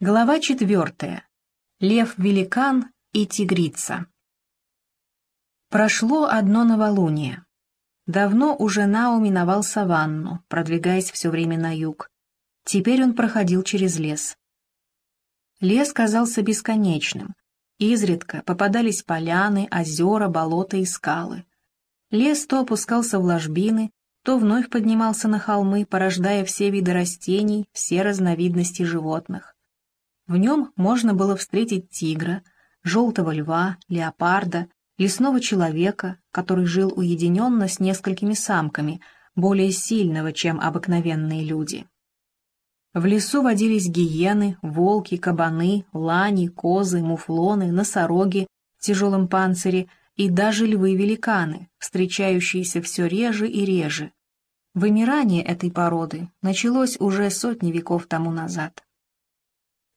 Глава четвертая. Лев-великан и тигрица. Прошло одно новолуние. Давно уже Нао миновал саванну, продвигаясь все время на юг. Теперь он проходил через лес. Лес казался бесконечным. Изредка попадались поляны, озера, болота и скалы. Лес то опускался в ложбины, то вновь поднимался на холмы, порождая все виды растений, все разновидности животных. В нем можно было встретить тигра, желтого льва, леопарда, лесного человека, который жил уединенно с несколькими самками, более сильного, чем обыкновенные люди. В лесу водились гиены, волки, кабаны, лани, козы, муфлоны, носороги в тяжелом панцире и даже львы-великаны, встречающиеся все реже и реже. Вымирание этой породы началось уже сотни веков тому назад.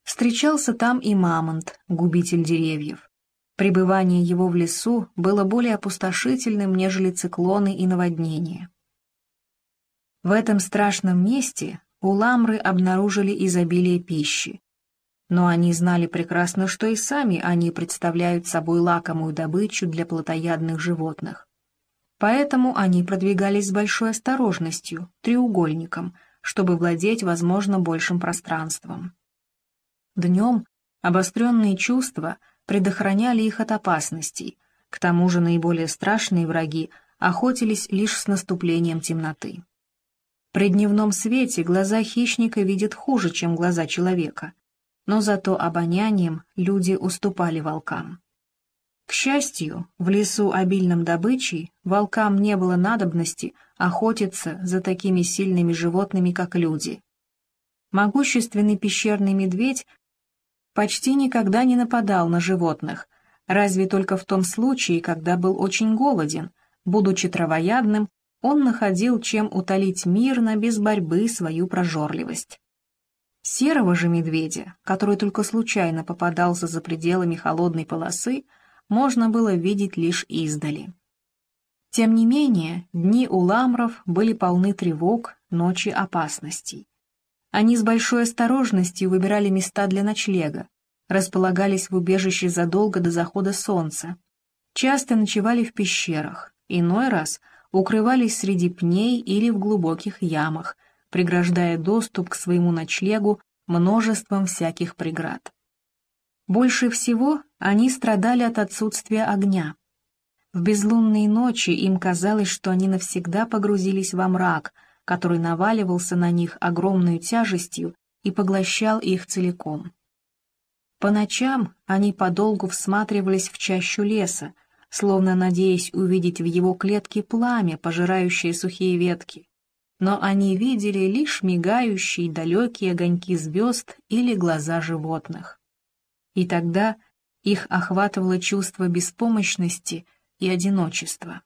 Встречался там и мамонт, губитель деревьев. Пребывание его в лесу было более опустошительным, нежели циклоны и наводнения. В этом страшном месте уламры обнаружили изобилие пищи. Но они знали прекрасно, что и сами они представляют собой лакомую добычу для плотоядных животных. Поэтому они продвигались с большой осторожностью, треугольником, чтобы владеть, возможно, большим пространством. Днем обостренные чувства предохраняли их от опасностей, к тому же наиболее страшные враги охотились лишь с наступлением темноты. При дневном свете глаза хищника видят хуже, чем глаза человека, но зато обонянием люди уступали волкам. К счастью, в лесу обильном добычей волкам не было надобности охотиться за такими сильными животными, как люди. Могущественный пещерный медведь почти никогда не нападал на животных, разве только в том случае, когда был очень голоден. Будучи травоядным, он находил, чем утолить мирно, без борьбы, свою прожорливость. Серого же медведя, который только случайно попадался за пределами холодной полосы, можно было видеть лишь издали. Тем не менее, дни у ламров были полны тревог, ночи опасностей. Они с большой осторожностью выбирали места для ночлега, располагались в убежище задолго до захода солнца, часто ночевали в пещерах, иной раз укрывались среди пней или в глубоких ямах, преграждая доступ к своему ночлегу множеством всяких преград. Больше всего они страдали от отсутствия огня. В безлунные ночи им казалось, что они навсегда погрузились во мрак — который наваливался на них огромной тяжестью и поглощал их целиком. По ночам они подолгу всматривались в чащу леса, словно надеясь увидеть в его клетке пламя, пожирающее сухие ветки. Но они видели лишь мигающие далекие огоньки звезд или глаза животных. И тогда их охватывало чувство беспомощности и одиночества.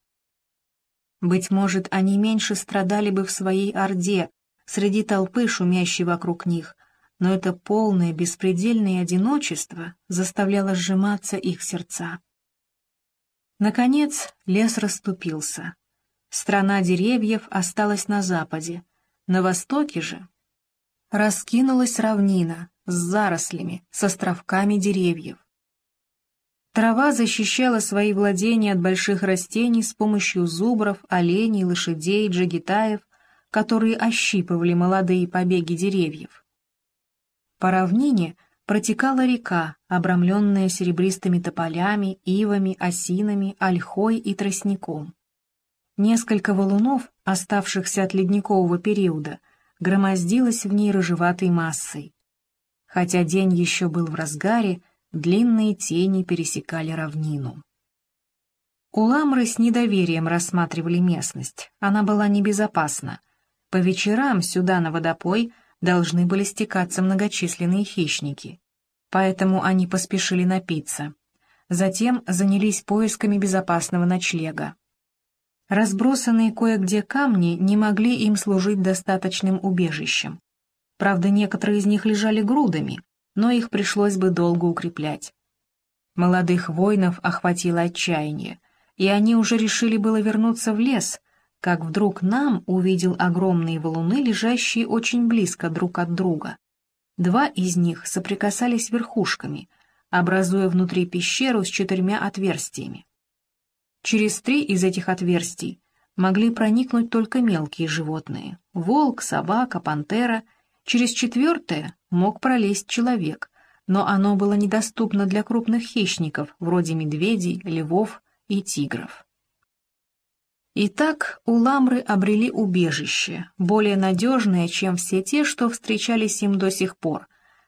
Быть может, они меньше страдали бы в своей орде, среди толпы, шумящей вокруг них, но это полное беспредельное одиночество заставляло сжиматься их сердца. Наконец лес расступился. Страна деревьев осталась на западе, на востоке же раскинулась равнина с зарослями, с островками деревьев. Трава защищала свои владения от больших растений с помощью зубров, оленей, лошадей, джигитаев, которые ощипывали молодые побеги деревьев. По равнине протекала река, обрамленная серебристыми тополями, ивами, осинами, ольхой и тростником. Несколько валунов, оставшихся от ледникового периода, громоздилось в ней рыжеватой массой. Хотя день еще был в разгаре, длинные тени пересекали равнину. Уламры с недоверием рассматривали местность, она была небезопасна. По вечерам сюда на водопой должны были стекаться многочисленные хищники, поэтому они поспешили напиться. Затем занялись поисками безопасного ночлега. Разбросанные кое-где камни не могли им служить достаточным убежищем. Правда, некоторые из них лежали грудами, но их пришлось бы долго укреплять. Молодых воинов охватило отчаяние, и они уже решили было вернуться в лес, как вдруг нам увидел огромные валуны, лежащие очень близко друг от друга. Два из них соприкасались верхушками, образуя внутри пещеру с четырьмя отверстиями. Через три из этих отверстий могли проникнуть только мелкие животные — волк, собака, пантера. Через четвертое мог пролезть человек, но оно было недоступно для крупных хищников, вроде медведей, львов и тигров. Итак, уламры обрели убежище, более надежное, чем все те, что встречались им до сих пор,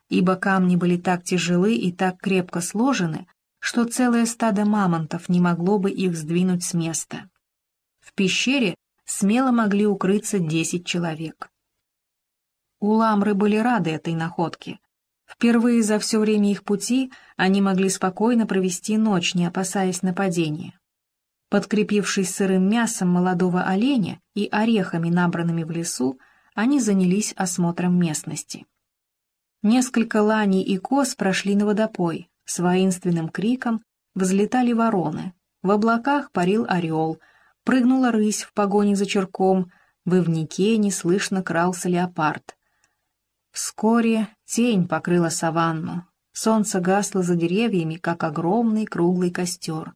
ибо камни были так тяжелы и так крепко сложены, что целое стадо мамонтов не могло бы их сдвинуть с места. В пещере смело могли укрыться десять человек. Уламры были рады этой находке. Впервые за все время их пути они могли спокойно провести ночь, не опасаясь нападения. Подкрепившись сырым мясом молодого оленя и орехами, набранными в лесу, они занялись осмотром местности. Несколько ланей и коз прошли на водопой, с воинственным криком взлетали вороны, в облаках парил орел, прыгнула рысь в погоне за черком, в ивнике неслышно крался леопард. Вскоре тень покрыла саванну, солнце гасло за деревьями, как огромный круглый костер.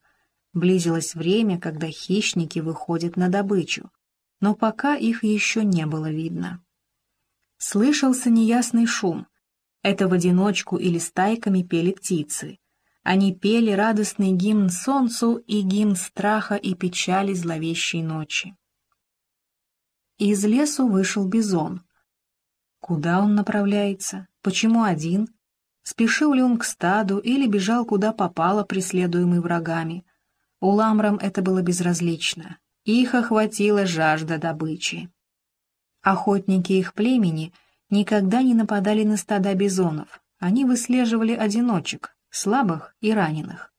Близилось время, когда хищники выходят на добычу, но пока их еще не было видно. Слышался неясный шум, это в одиночку или стайками пели птицы. Они пели радостный гимн солнцу и гимн страха и печали зловещей ночи. Из лесу вышел бизон. Куда он направляется? Почему один? Спешил ли он к стаду или бежал куда попало, преследуемый врагами? Уламрам это было безразлично. Их охватила жажда добычи. Охотники их племени — никогда не нападали на стада бизонов, они выслеживали одиночек, слабых и раненых.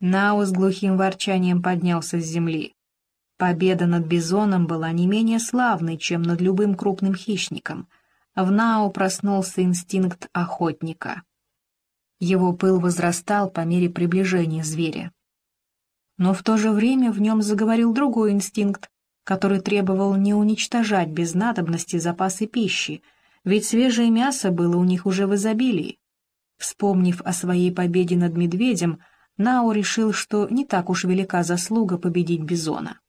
Нао с глухим ворчанием поднялся с земли. Победа над бизоном была не менее славной, чем над любым крупным хищником. В Нао проснулся инстинкт охотника. Его пыл возрастал по мере приближения зверя. Но в то же время в нем заговорил другой инстинкт, который требовал не уничтожать без надобности запасы пищи, ведь свежее мясо было у них уже в изобилии. Вспомнив о своей победе над медведем, Нао решил, что не так уж велика заслуга победить бизона.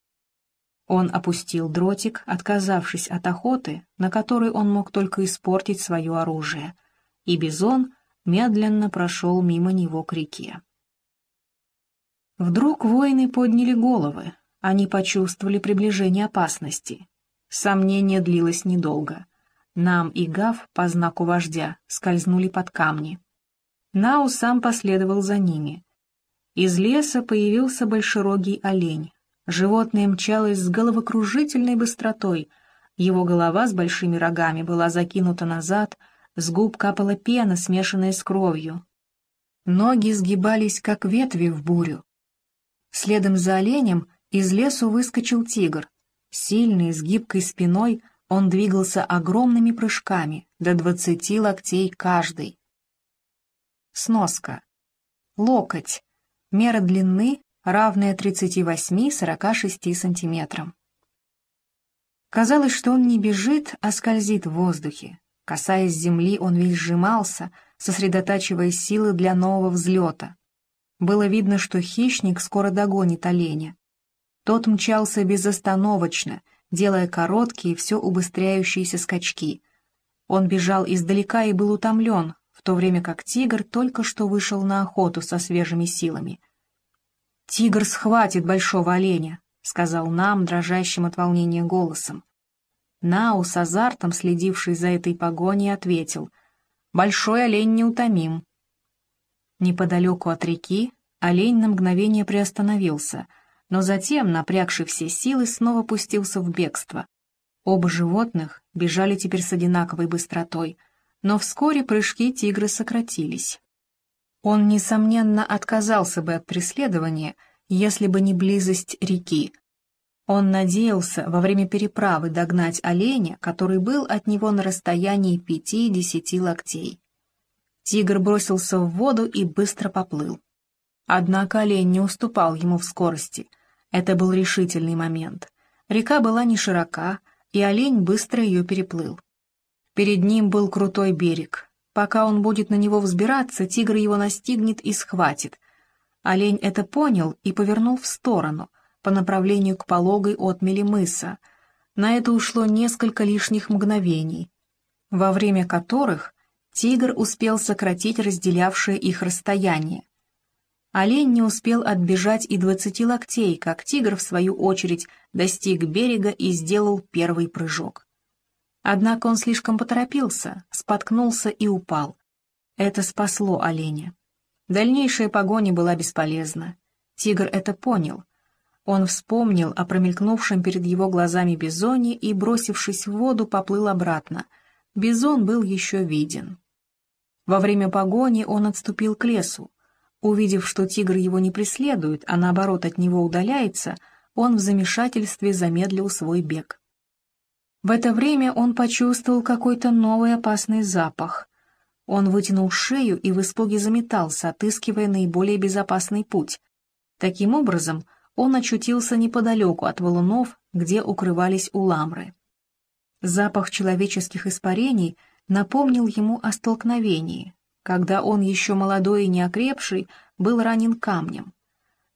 Он опустил дротик, отказавшись от охоты, на которой он мог только испортить свое оружие, и бизон медленно прошел мимо него к реке. Вдруг воины подняли головы, они почувствовали приближение опасности. Сомнение длилось недолго. Нам и Гав по знаку вождя скользнули под камни. Нау сам последовал за ними. Из леса появился большерогий олень. Животное мчалось с головокружительной быстротой. Его голова с большими рогами была закинута назад, с губ капала пена, смешанная с кровью. Ноги сгибались, как ветви в бурю. Следом за оленем из лесу выскочил тигр. Сильный, с гибкой спиной, он двигался огромными прыжками, до двадцати локтей каждый. Сноска. Локоть. Мера длины, равная 38-46 сантиметрам. Казалось, что он не бежит, а скользит в воздухе. Касаясь земли, он весь сжимался, сосредотачивая силы для нового взлета. Было видно, что хищник скоро догонит оленя. Тот мчался безостановочно, делая короткие, все убыстряющиеся скачки. Он бежал издалека и был утомлен, в то время как тигр только что вышел на охоту со свежими силами. «Тигр схватит большого оленя», — сказал нам, дрожащим от волнения голосом. Нау с азартом, следивший за этой погоней, ответил, «Большой олень неутомим». Неподалеку от реки олень на мгновение приостановился — но затем, напрягший все силы, снова пустился в бегство. Оба животных бежали теперь с одинаковой быстротой, но вскоре прыжки тигра сократились. Он, несомненно, отказался бы от преследования, если бы не близость реки. Он надеялся во время переправы догнать оленя, который был от него на расстоянии пяти-десяти локтей. Тигр бросился в воду и быстро поплыл. Однако олень не уступал ему в скорости — это был решительный момент. Река была не широка, и олень быстро ее переплыл. Перед ним был крутой берег. Пока он будет на него взбираться, тигр его настигнет и схватит. Олень это понял и повернул в сторону, по направлению к пологой отмели мыса. На это ушло несколько лишних мгновений, во время которых тигр успел сократить разделявшее их расстояние. Олень не успел отбежать и двадцати локтей, как тигр, в свою очередь, достиг берега и сделал первый прыжок. Однако он слишком поторопился, споткнулся и упал. Это спасло оленя. Дальнейшая погоня была бесполезна. Тигр это понял. Он вспомнил о промелькнувшем перед его глазами бизоне и, бросившись в воду, поплыл обратно. Бизон был еще виден. Во время погони он отступил к лесу. Увидев, что тигр его не преследует, а наоборот от него удаляется, он в замешательстве замедлил свой бег. В это время он почувствовал какой-то новый опасный запах. Он вытянул шею и в испуге заметался, отыскивая наиболее безопасный путь. Таким образом, он очутился неподалеку от валунов, где укрывались уламры. Запах человеческих испарений напомнил ему о столкновении, когда он, еще молодой и неокрепший, был ранен камнем.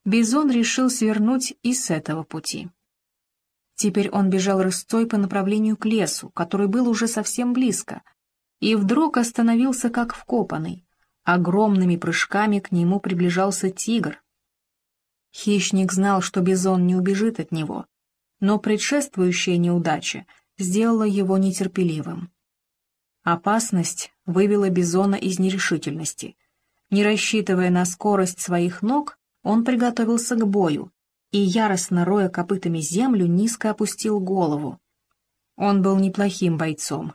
Бизон решил свернуть и с этого пути. Теперь он бежал рысцой по направлению к лесу, который был уже совсем близко, и вдруг остановился как вкопанный. Огромными прыжками к нему приближался тигр. Хищник знал, что бизон не убежит от него, но предшествующая неудача сделала его нетерпеливым. Опасность вывела бизона из нерешительности. Не рассчитывая на скорость своих ног, он приготовился к бою, и, яростно роя копытами землю, низко опустил голову. Он был неплохим бойцом.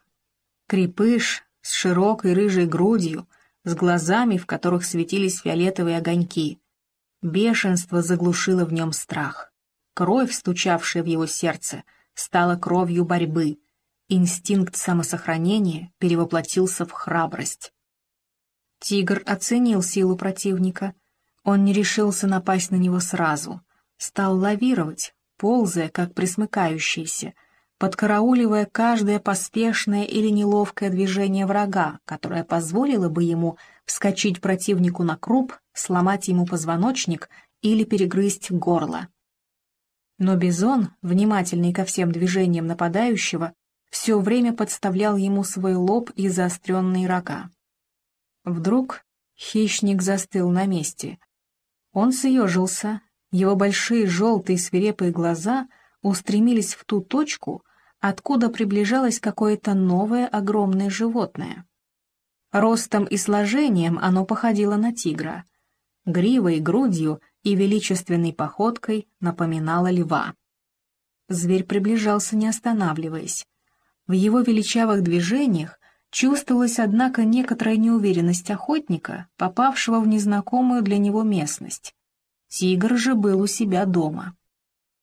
Крепыш с широкой рыжей грудью, с глазами, в которых светились фиолетовые огоньки. Бешенство заглушило в нем страх. Кровь, стучавшая в его сердце, стала кровью борьбы. Инстинкт самосохранения перевоплотился в храбрость. Тигр оценил силу противника. Он не решился напасть на него сразу — стал лавировать, ползая, как присмыкающийся, подкарауливая каждое поспешное или неловкое движение врага, которое позволило бы ему вскочить противнику на круп, сломать ему позвоночник или перегрызть горло. Но Бизон, внимательный ко всем движениям нападающего, все время подставлял ему свой лоб и заостренные рога. Вдруг хищник застыл на месте. Он съежился, его большие желтые свирепые глаза устремились в ту точку, откуда приближалось какое-то новое огромное животное. Ростом и сложением оно походило на тигра. Гривой, грудью и величественной походкой напоминало льва. Зверь приближался, не останавливаясь. В его величавых движениях чувствовалась, однако, некоторая неуверенность охотника, попавшего в незнакомую для него местность. Тигр же был у себя дома.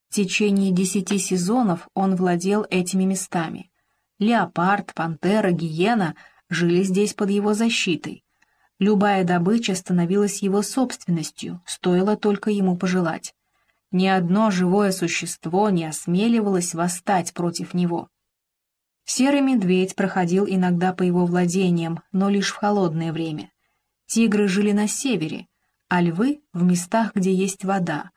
В течение десяти сезонов он владел этими местами. Леопард, пантера, гиена жили здесь под его защитой. Любая добыча становилась его собственностью, стоило только ему пожелать. Ни одно живое существо не осмеливалось восстать против него. Серый медведь проходил иногда по его владениям, но лишь в холодное время. Тигры жили на севере, а львы — в местах, где есть вода.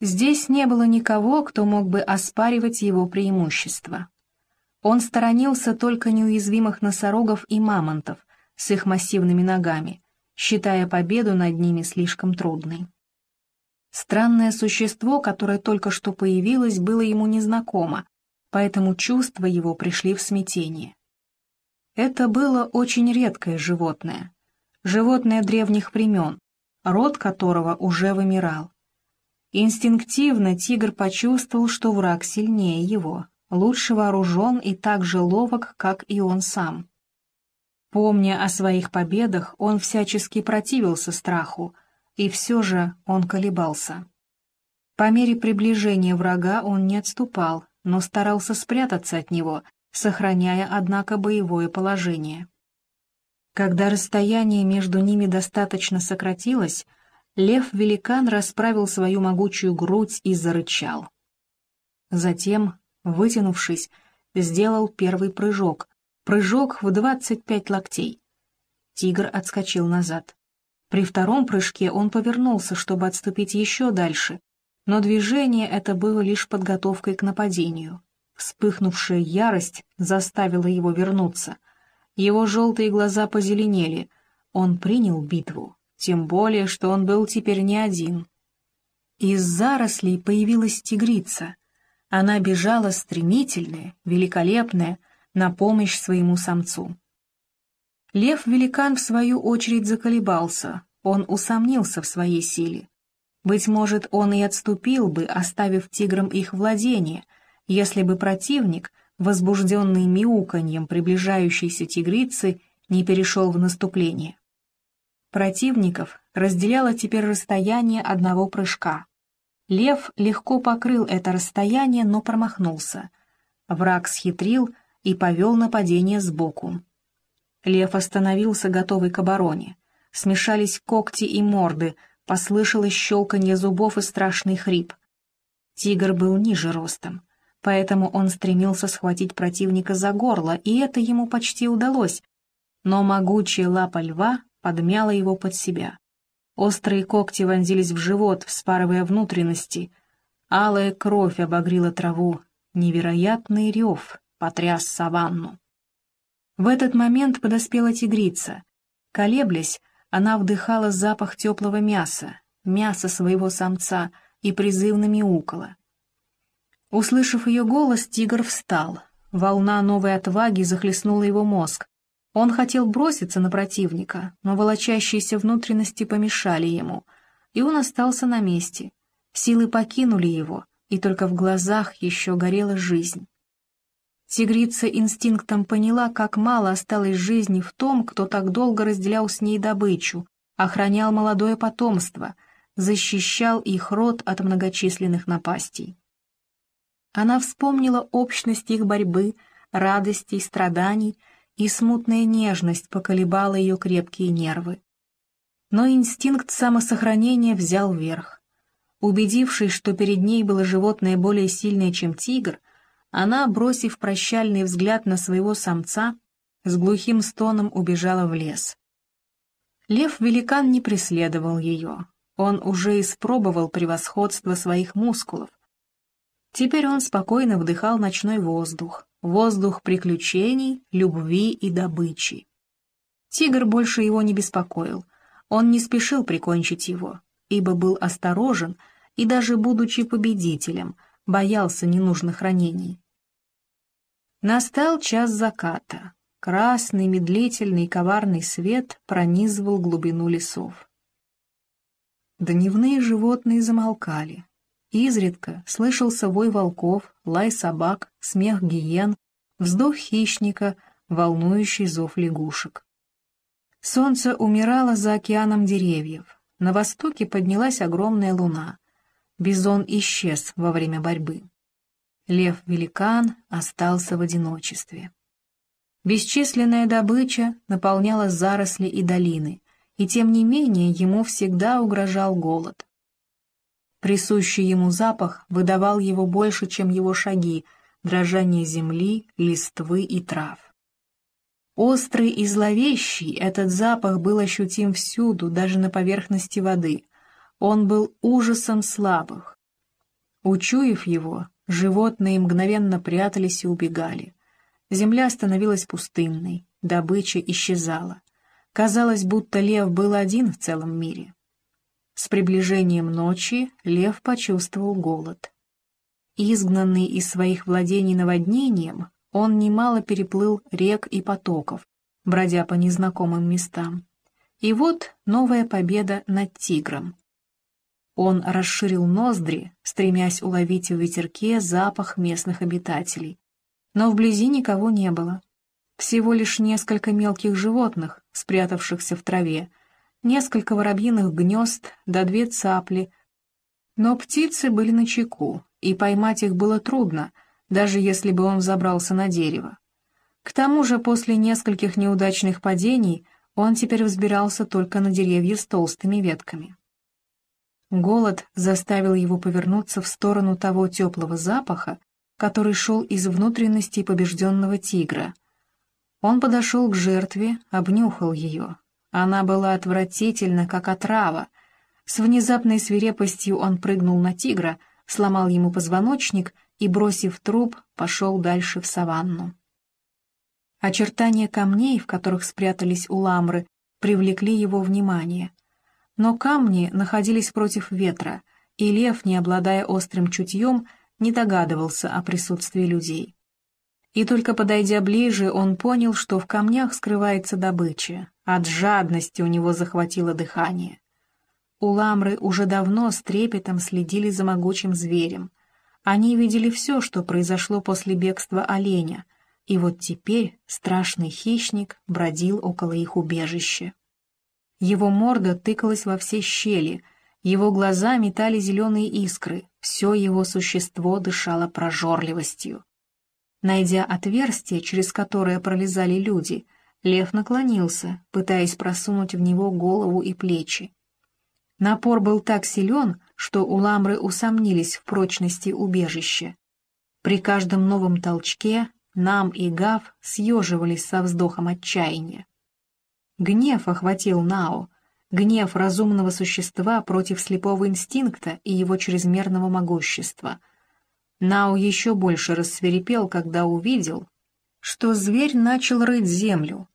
Здесь не было никого, кто мог бы оспаривать его преимущество. Он сторонился только неуязвимых носорогов и мамонтов с их массивными ногами, считая победу над ними слишком трудной. Странное существо, которое только что появилось, было ему незнакомо, поэтому чувства его пришли в смятение. Это было очень редкое животное, животное древних времен, род которого уже вымирал. Инстинктивно тигр почувствовал, что враг сильнее его, лучше вооружен и так же ловок, как и он сам. Помня о своих победах, он всячески противился страху, и все же он колебался. По мере приближения врага он не отступал, но старался спрятаться от него, сохраняя, однако, боевое положение. Когда расстояние между ними достаточно сократилось, лев-великан расправил свою могучую грудь и зарычал. Затем, вытянувшись, сделал первый прыжок, прыжок в двадцать пять локтей. Тигр отскочил назад. При втором прыжке он повернулся, чтобы отступить еще дальше, но движение это было лишь подготовкой к нападению. Вспыхнувшая ярость заставила его вернуться. Его желтые глаза позеленели. Он принял битву, тем более, что он был теперь не один. Из зарослей появилась тигрица. Она бежала стремительная, великолепная, на помощь своему самцу. Лев-великан, в свою очередь, заколебался, он усомнился в своей силе. Быть может, он и отступил бы, оставив тиграм их владение, если бы противник, возбужденный мяуканьем приближающейся тигрицы, не перешел в наступление. Противников разделяло теперь расстояние одного прыжка. Лев легко покрыл это расстояние, но промахнулся. Враг схитрил и повел нападение сбоку. Лев остановился, готовый к обороне. Смешались когти и морды, послышалось щелканье зубов и страшный хрип. Тигр был ниже ростом, поэтому он стремился схватить противника за горло, и это ему почти удалось, но могучая лапа льва подмяла его под себя. Острые когти вонзились в живот, вспарывая внутренности. Алая кровь обогрила траву. Невероятный рев потряс саванну. В этот момент подоспела тигрица. Колеблясь, она вдыхала запах теплого мяса, мяса своего самца, и призывно мяукала. Услышав ее голос, тигр встал. Волна новой отваги захлестнула его мозг. Он хотел броситься на противника, но волочащиеся внутренности помешали ему, и он остался на месте. Силы покинули его, и только в глазах еще горела жизнь. Тигрица инстинктом поняла, как мало осталось жизни в том, кто так долго разделял с ней добычу, охранял молодое потомство, защищал их род от многочисленных напастей. Она вспомнила общность их борьбы, радостей, страданий, и смутная нежность поколебала ее крепкие нервы. Но инстинкт самосохранения взял верх. Убедившись, что перед ней было животное более сильное, чем тигр, она, бросив прощальный взгляд на своего самца, с глухим стоном убежала в лес. Лев-великан не преследовал ее. Он уже испробовал превосходство своих мускулов. Теперь он спокойно вдыхал ночной воздух, воздух приключений, любви и добычи. Тигр больше его не беспокоил, он не спешил прикончить его, ибо был осторожен и даже будучи победителем — боялся ненужных ранений. Настал час заката. Красный, медлительный, коварный свет пронизывал глубину лесов. Дневные животные замолкали. Изредка слышался вой волков, лай собак, смех гиен, вздох хищника, волнующий зов лягушек. Солнце умирало за океаном деревьев. На востоке поднялась огромная луна. Бизон исчез во время борьбы. Лев-великан остался в одиночестве. Бесчисленная добыча наполняла заросли и долины, и тем не менее ему всегда угрожал голод. Присущий ему запах выдавал его больше, чем его шаги, дрожание земли, листвы и трав. Острый и зловещий этот запах был ощутим всюду, даже на поверхности воды. Он был ужасом слабых. Учуяв его, животные мгновенно прятались и убегали. Земля становилась пустынной, добыча исчезала. Казалось, будто лев был один в целом мире. С приближением ночи лев почувствовал голод. Изгнанный из своих владений наводнением, он немало переплыл рек и потоков, бродя по незнакомым местам. И вот новая победа над тигром. Он расширил ноздри, стремясь уловить в ветерке запах местных обитателей. Но вблизи никого не было. Всего лишь несколько мелких животных, спрятавшихся в траве, несколько воробьиных гнезд да две цапли. Но птицы были на чеку, и поймать их было трудно, даже если бы он забрался на дерево. К тому же после нескольких неудачных падений он теперь взбирался только на деревья с толстыми ветками. Голод заставил его повернуться в сторону того теплого запаха, который шел из внутренности побежденного тигра. Он подошел к жертве, обнюхал ее. Она была отвратительна, как отрава. С внезапной свирепостью он прыгнул на тигра, сломал ему позвоночник и, бросив труп, пошел дальше в саванну. Очертания камней, в которых спрятались уламры, привлекли его внимание. Но камни находились против ветра, и лев, не обладая острым чутьем, не догадывался о присутствии людей. И только подойдя ближе, он понял, что в камнях скрывается добыча. От жадности у него захватило дыхание. Уламры уже давно с трепетом следили за могучим зверем. Они видели все, что произошло после бегства оленя, и вот теперь страшный хищник бродил около их убежища. Его морда тыкалась во все щели, его глаза метали зеленые искры, все его существо дышало прожорливостью. Найдя отверстие, через которое пролезали люди, лев наклонился, пытаясь просунуть в него голову и плечи. Напор был так силен, что уламры усомнились в прочности убежища. При каждом новом толчке нам и Гав съеживались со вздохом отчаяния. Гнев охватил Нао, гнев разумного существа против слепого инстинкта и его чрезмерного могущества. Нао еще больше рассверепел, когда увидел, что зверь начал рыть землю.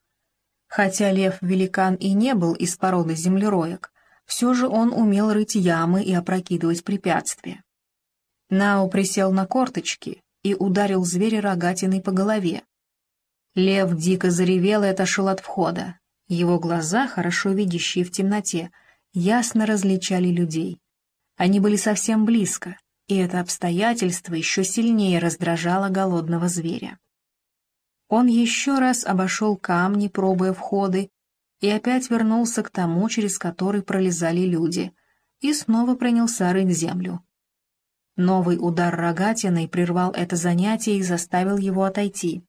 Хотя лев-великан и не был из породы землероек, все же он умел рыть ямы и опрокидывать препятствия. Нао присел на корточки и ударил зверя рогатиной по голове. Лев дико заревел и отошел от входа. Его глаза, хорошо видящие в темноте, ясно различали людей. Они были совсем близко, и это обстоятельство еще сильнее раздражало голодного зверя. Он еще раз обошел камни, пробуя входы, и опять вернулся к тому, через который пролезали люди, и снова принялся рыть землю. Новый удар рогатиной прервал это занятие и заставил его отойти.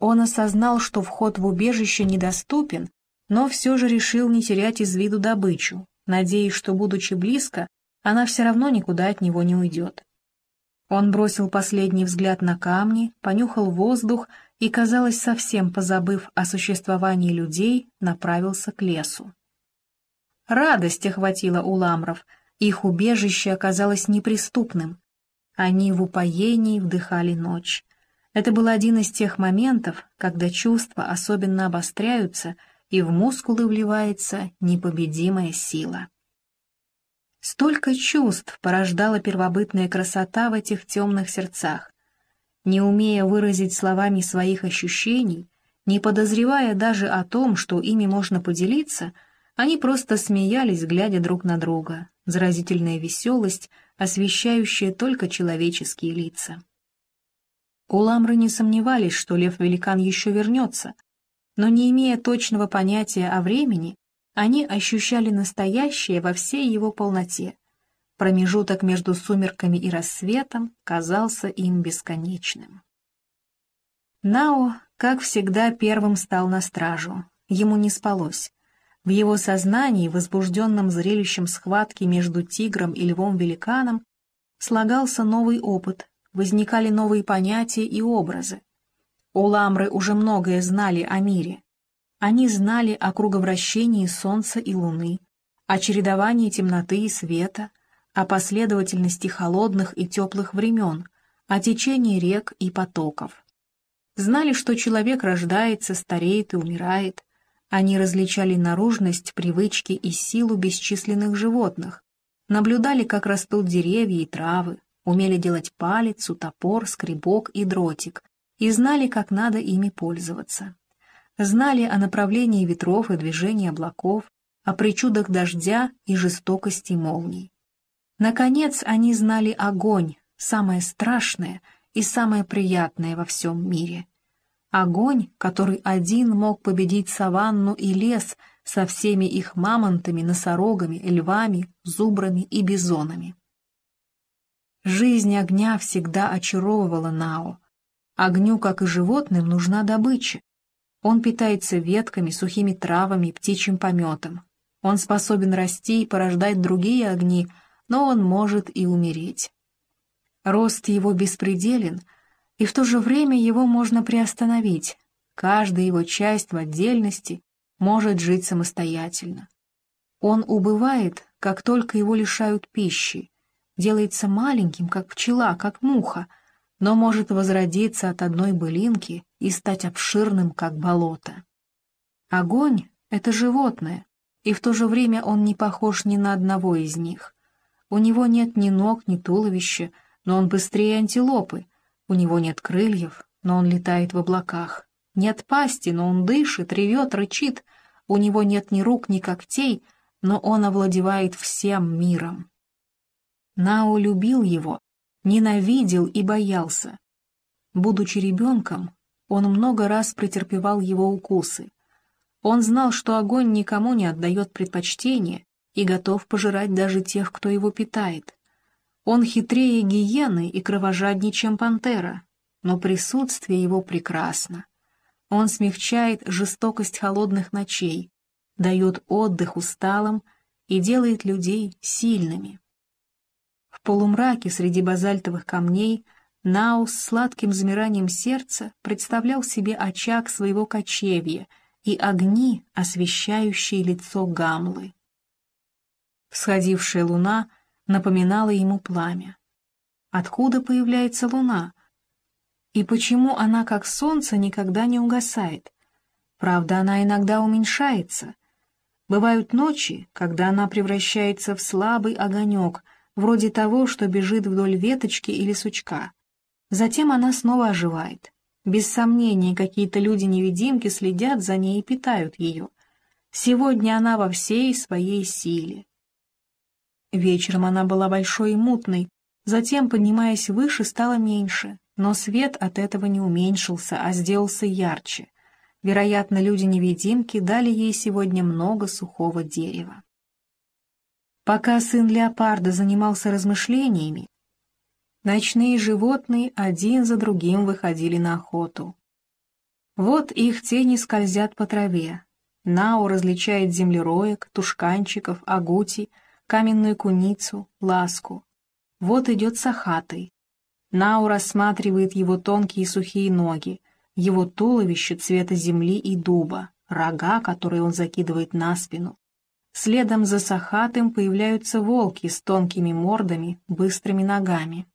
Он осознал, что вход в убежище недоступен, но все же решил не терять из виду добычу, надеясь, что, будучи близко, она все равно никуда от него не уйдет. Он бросил последний взгляд на камни, понюхал воздух и, казалось, совсем позабыв о существовании людей, направился к лесу. Радость охватила у ламров, их убежище оказалось неприступным. Они в упоении вдыхали ночь. Это был один из тех моментов, когда чувства особенно обостряются, и в мускулы вливается непобедимая сила. Столько чувств порождала первобытная красота в этих темных сердцах. Не умея выразить словами своих ощущений, не подозревая даже о том, что ими можно поделиться, они просто смеялись, глядя друг на друга, заразительная веселость, освещающая только человеческие лица. Уламры не сомневались, что лев-великан еще вернется, но не имея точного понятия о времени, они ощущали настоящее во всей его полноте. Промежуток между сумерками и рассветом казался им бесконечным. Нао, как всегда, первым стал на стражу. Ему не спалось. В его сознании, возбужденном зрелищем схватки между тигром и львом-великаном, слагался новый опыт, возникали новые понятия и образы. Уламры уже многое знали о мире. Они знали о круговращении Солнца и Луны, о чередовании темноты и света, о последовательности холодных и теплых времен, о течении рек и потоков. Знали, что человек рождается, стареет и умирает. Они различали наружность, привычки и силу бесчисленных животных, наблюдали, как растут деревья и травы, умели делать палицу, топор, скребок и дротик, и знали, как надо ими пользоваться. Знали о направлении ветров и движении облаков, о причудах дождя и жестокости молний. Наконец, они знали огонь, самое страшное и самое приятное во всем мире. Огонь, который один мог победить саванну и лес со всеми их мамонтами, носорогами, львами, зубрами и бизонами. Жизнь огня всегда очаровывала Нао. Огню, как и животным, нужна добыча. Он питается ветками, сухими травами, птичьим пометом. Он способен расти и порождать другие огни, но он может и умереть. Рост его беспределен, и в то же время его можно приостановить. каждая его часть в отдельности может жить самостоятельно. Он убывает, как только его лишают пищи, делается маленьким, как пчела, как муха, но может возродиться от одной былинки и стать обширным, как болото. Огонь — это животное, и в то же время он не похож ни на одного из них. У него нет ни ног, ни туловища, но он быстрее антилопы. У него нет крыльев, но он летает в облаках. Нет пасти, но он дышит, ревет, рычит. У него нет ни рук, ни когтей, но он овладевает всем миром. Нао любил его, ненавидел и боялся. Будучи ребенком, он много раз претерпевал его укусы. Он знал, что огонь никому не отдает предпочтение и готов пожирать даже тех, кто его питает. Он хитрее гиены и кровожаднее, чем пантера, но присутствие его прекрасно. Он смягчает жестокость холодных ночей, дает отдых усталым и делает людей сильными. В полумраке среди базальтовых камней Наус с сладким замиранием сердца представлял себе очаг своего кочевья и огни, освещающие лицо Гамлы. Всходившая луна напоминала ему пламя. Откуда появляется луна? И почему она, как солнце, никогда не угасает? Правда, она иногда уменьшается. Бывают ночи, когда она превращается в слабый огонек, вроде того, что бежит вдоль веточки или сучка. Затем она снова оживает. Без сомнения, какие-то люди-невидимки следят за ней и питают ее. Сегодня она во всей своей силе. Вечером она была большой и мутной, затем, поднимаясь выше, стала меньше, но свет от этого не уменьшился, а сделался ярче. Вероятно, люди-невидимки дали ей сегодня много сухого дерева. Пока сын леопарда занимался размышлениями, ночные животные один за другим выходили на охоту. Вот их тени скользят по траве. Нау различает землероек, тушканчиков, агути, каменную куницу, ласку. Вот идет сахатый. Нау рассматривает его тонкие сухие ноги, его туловище цвета земли и дуба, рога, которые он закидывает на спину. Следом за сахатым появляются волки с тонкими мордами, быстрыми ногами.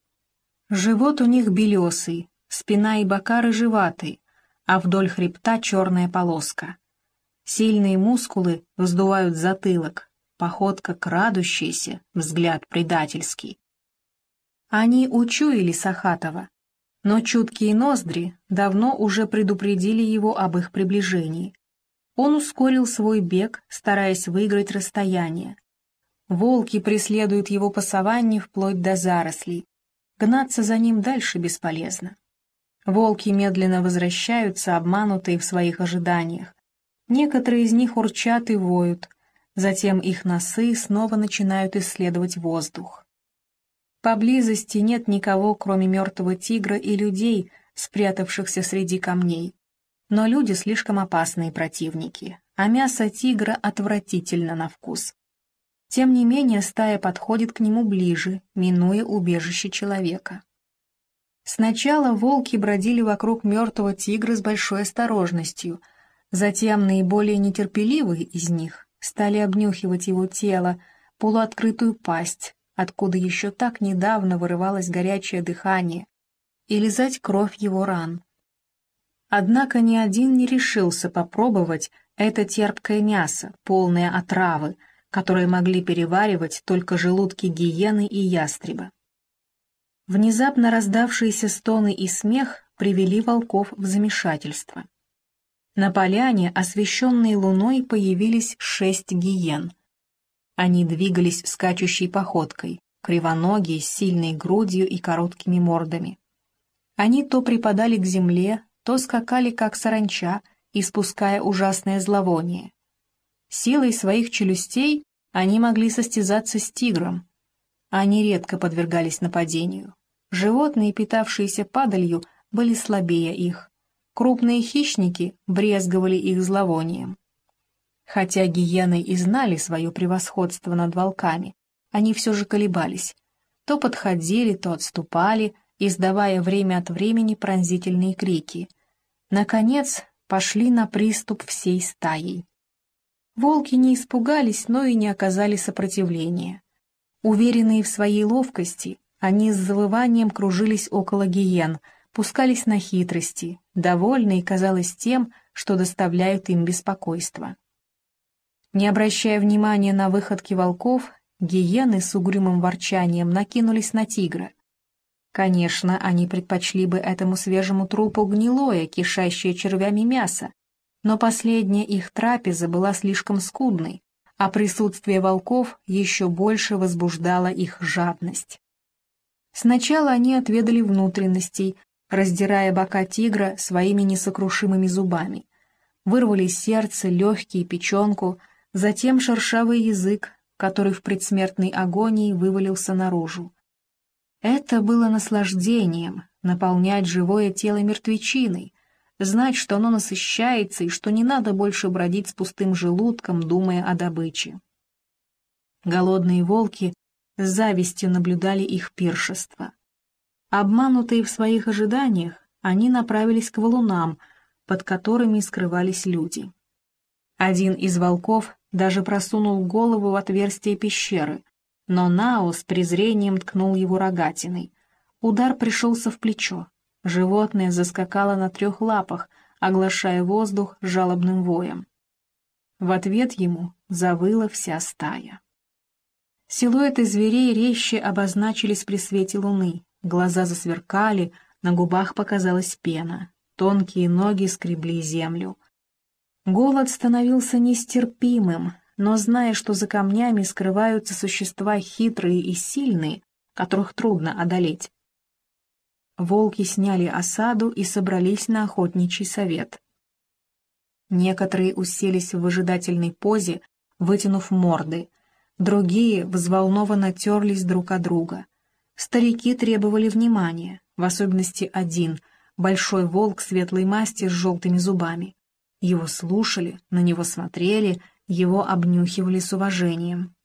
Живот у них белесый, спина и бока рыжеватые, а вдоль хребта черная полоска. Сильные мускулы вздувают затылок, походка крадущаяся, взгляд предательский. Они учуяли Сахатова, но чуткие ноздри давно уже предупредили его об их приближении. Он ускорил свой бег, стараясь выиграть расстояние. Волки преследуют его по саванне вплоть до зарослей. Гнаться за ним дальше бесполезно. Волки медленно возвращаются, обманутые в своих ожиданиях. Некоторые из них урчат и воют, затем их носы снова начинают исследовать воздух. Поблизости нет никого, кроме мертвого тигра и людей, спрятавшихся среди камней. Но люди слишком опасные противники, а мясо тигра отвратительно на вкус. Тем не менее стая подходит к нему ближе, минуя убежище человека. Сначала волки бродили вокруг мертвого тигра с большой осторожностью, затем наиболее нетерпеливые из них стали обнюхивать его тело, полуоткрытую пасть, откуда еще так недавно вырывалось горячее дыхание, и лизать кровь его ран. Однако ни один не решился попробовать это терпкое мясо, полное отравы, которые могли переваривать только желудки гиены и ястреба. Внезапно раздавшиеся стоны и смех привели волков в замешательство. На поляне, освещенной луной, появились шесть гиен. Они двигались скачущей походкой, кривоногие, с сильной грудью и короткими мордами. Они то припадали к земле, то скакали, как саранча, испуская ужасное зловоние. Силой своих челюстей они могли состязаться с тигром. Они редко подвергались нападению. Животные, питавшиеся падалью, были слабее их. Крупные хищники брезговали их зловонием. Хотя гиены и знали свое превосходство над волками, они все же колебались. То подходили, то отступали, издавая время от времени пронзительные крики. Наконец, пошли на приступ всей стаей. Волки не испугались, но и не оказали сопротивления. Уверенные в своей ловкости, они с завыванием кружились около гиен, пускались на хитрости, довольные, казалось, тем, что доставляют им беспокойство. Не обращая внимания на выходки волков, гиены с угрюмым ворчанием накинулись на тигра. Конечно, они предпочли бы этому свежему трупу гнилое, кишащее червями мясо, но последняя их трапеза была слишком скудной, а присутствие волков еще больше возбуждало их жадность. Сначала они отведали внутренностей, раздирая бока тигра своими несокрушимыми зубами. Вырвали сердце, легкие, печенку — затем шершавый язык, который в предсмертной агонии вывалился наружу. Это было наслаждением — наполнять живое тело мертвечиной, знать, что оно насыщается и что не надо больше бродить с пустым желудком, думая о добыче. Голодные волки с завистью наблюдали их пиршество. Обманутые в своих ожиданиях, они направились к валунам, под которыми скрывались люди. Один из волков даже просунул голову в отверстие пещеры, но Нао с презрением ткнул его рогатиной. Удар пришелся в плечо. Животное заскакало на трех лапах, оглашая воздух жалобным воем. В ответ ему завыла вся стая. Силуэты зверей резче обозначились при свете луны, глаза засверкали, на губах показалась пена, тонкие ноги скребли землю. Голод становился нестерпимым, но зная, что за камнями скрываются существа хитрые и сильные, которых трудно одолеть. Волки сняли осаду и собрались на охотничий совет. Некоторые уселись в выжидательной позе, вытянув морды, другие взволнованно терлись друг от друга. Старики требовали внимания, в особенности один, большой волк светлой масти с желтыми зубами. Его слушали, на него смотрели, его обнюхивали с уважением.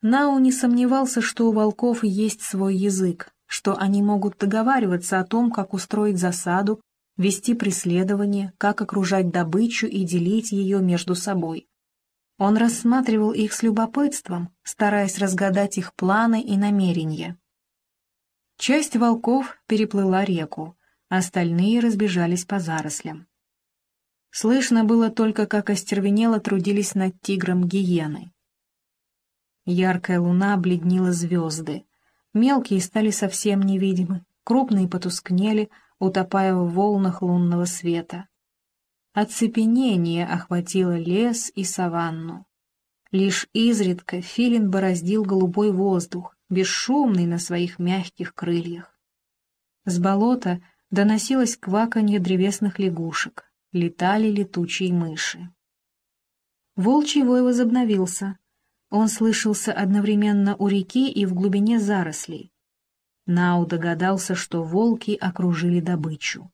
Нау не сомневался, что у волков есть свой язык, что они могут договариваться о том, как устроить засаду, вести преследование, как окружать добычу и делить ее между собой. Он рассматривал их с любопытством, стараясь разгадать их планы и намерения. Часть волков переплыла реку, остальные разбежались по зарослям. Слышно было только, как остервенело трудились над тигром гиены. Яркая луна обледнила звезды. Мелкие стали совсем невидимы, крупные потускнели, утопая в волнах лунного света. Оцепенение охватило лес и саванну. Лишь изредка филин бороздил голубой воздух, бесшумный на своих мягких крыльях. С болота доносилось кваканье древесных лягушек летали летучие мыши. Волчий вой возобновился. Он слышался одновременно у реки и в глубине зарослей. Нау догадался, что волки окружили добычу.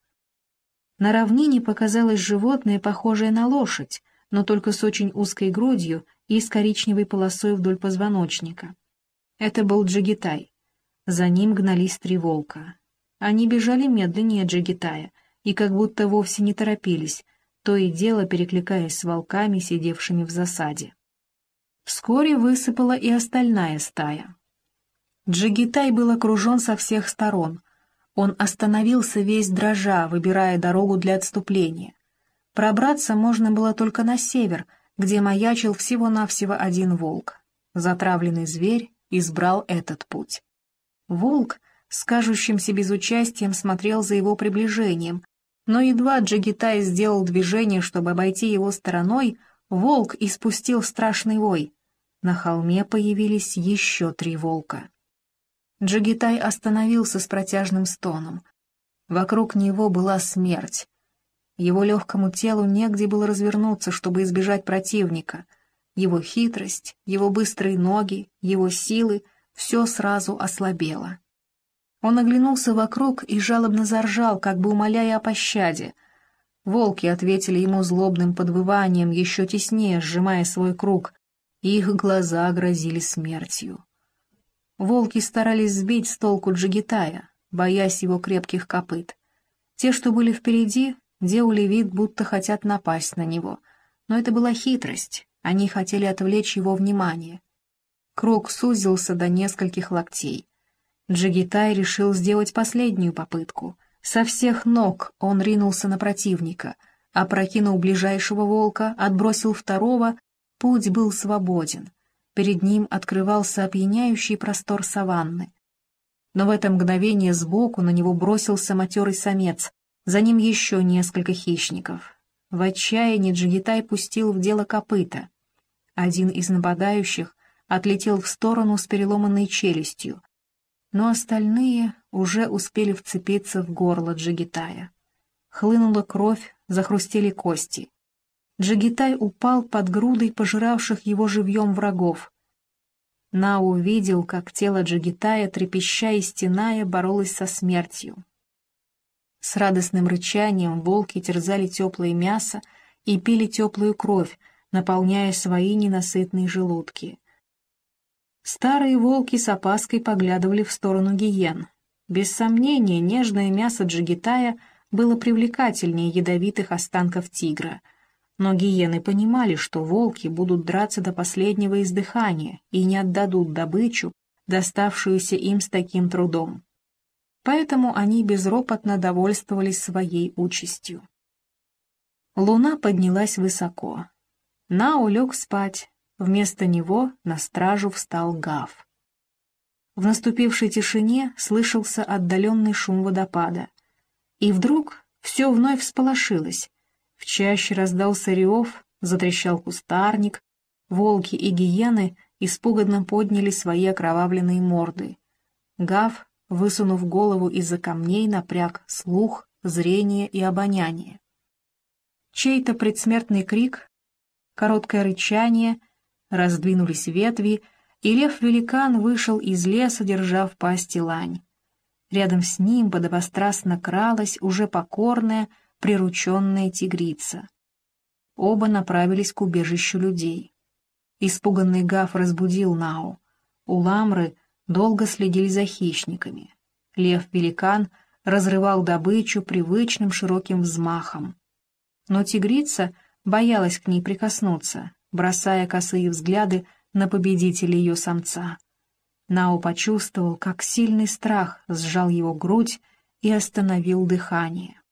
На равнине показалось животное, похожее на лошадь, но только с очень узкой грудью и с коричневой полосой вдоль позвоночника. Это был Джигитай. За ним гнались три волка. Они бежали медленнее Джигитая — и как будто вовсе не торопились, то и дело перекликаясь с волками, сидевшими в засаде. Вскоре высыпала и остальная стая. Джигитай был окружен со всех сторон. Он остановился весь дрожа, выбирая дорогу для отступления. Пробраться можно было только на север, где маячил всего-навсего один волк. Затравленный зверь избрал этот путь. Волк с кажущимся безучастием смотрел за его приближением, но едва Джигитай сделал движение, чтобы обойти его стороной, волк испустил страшный вой. На холме появились еще три волка. Джигитай остановился с протяжным стоном. Вокруг него была смерть. Его легкому телу негде было развернуться, чтобы избежать противника. Его хитрость, его быстрые ноги, его силы — все сразу ослабело. Он оглянулся вокруг и жалобно заржал, как бы умоляя о пощаде. Волки ответили ему злобным подвыванием, еще теснее сжимая свой круг. Их глаза грозили смертью. Волки старались сбить с толку Джигитая, боясь его крепких копыт. Те, что были впереди, делали вид, будто хотят напасть на него. Но это была хитрость, они хотели отвлечь его внимание. Круг сузился до нескольких локтей. Джигитай решил сделать последнюю попытку. Со всех ног он ринулся на противника, опрокинул ближайшего волка, отбросил второго, путь был свободен. Перед ним открывался опьяняющий простор саванны. Но в это мгновение сбоку на него бросился матерый самец, за ним еще несколько хищников. В отчаянии Джигитай пустил в дело копыта. Один из нападающих отлетел в сторону с переломанной челюстью, но остальные уже успели вцепиться в горло Джигитая. Хлынула кровь, захрустели кости. Джигитай упал под грудой пожиравших его живьем врагов. На увидел, как тело Джигитая, трепеща и стеная, боролось со смертью. С радостным рычанием волки терзали теплое мясо и пили теплую кровь, наполняя свои ненасытные желудки. Старые волки с опаской поглядывали в сторону гиен. Без сомнения, нежное мясо джигитая было привлекательнее ядовитых останков тигра. Но гиены понимали, что волки будут драться до последнего издыхания и не отдадут добычу, доставшуюся им с таким трудом. Поэтому они безропотно довольствовались своей участью. Луна поднялась высоко. Нао лег спать, Вместо него на стражу встал Гав. В наступившей тишине слышался отдаленный шум водопада. И вдруг все вновь всполошилось. В чаще раздался рев, затрещал кустарник, волки и гиены испуганно подняли свои окровавленные морды. Гав, высунув голову из-за камней, напряг слух, зрение и обоняние. Чей-то предсмертный крик, короткое рычание — раздвинулись ветви, и лев-великан вышел из леса, держа в пасти лань. Рядом с ним подобострастно кралась уже покорная, прирученная тигрица. Оба направились к убежищу людей. Испуганный Гав разбудил Нау. У Ламры долго следили за хищниками. Лев-великан разрывал добычу привычным широким взмахом. Но тигрица боялась к ней прикоснуться, бросая косые взгляды на победителя ее самца. Нао почувствовал, как сильный страх сжал его грудь и остановил дыхание.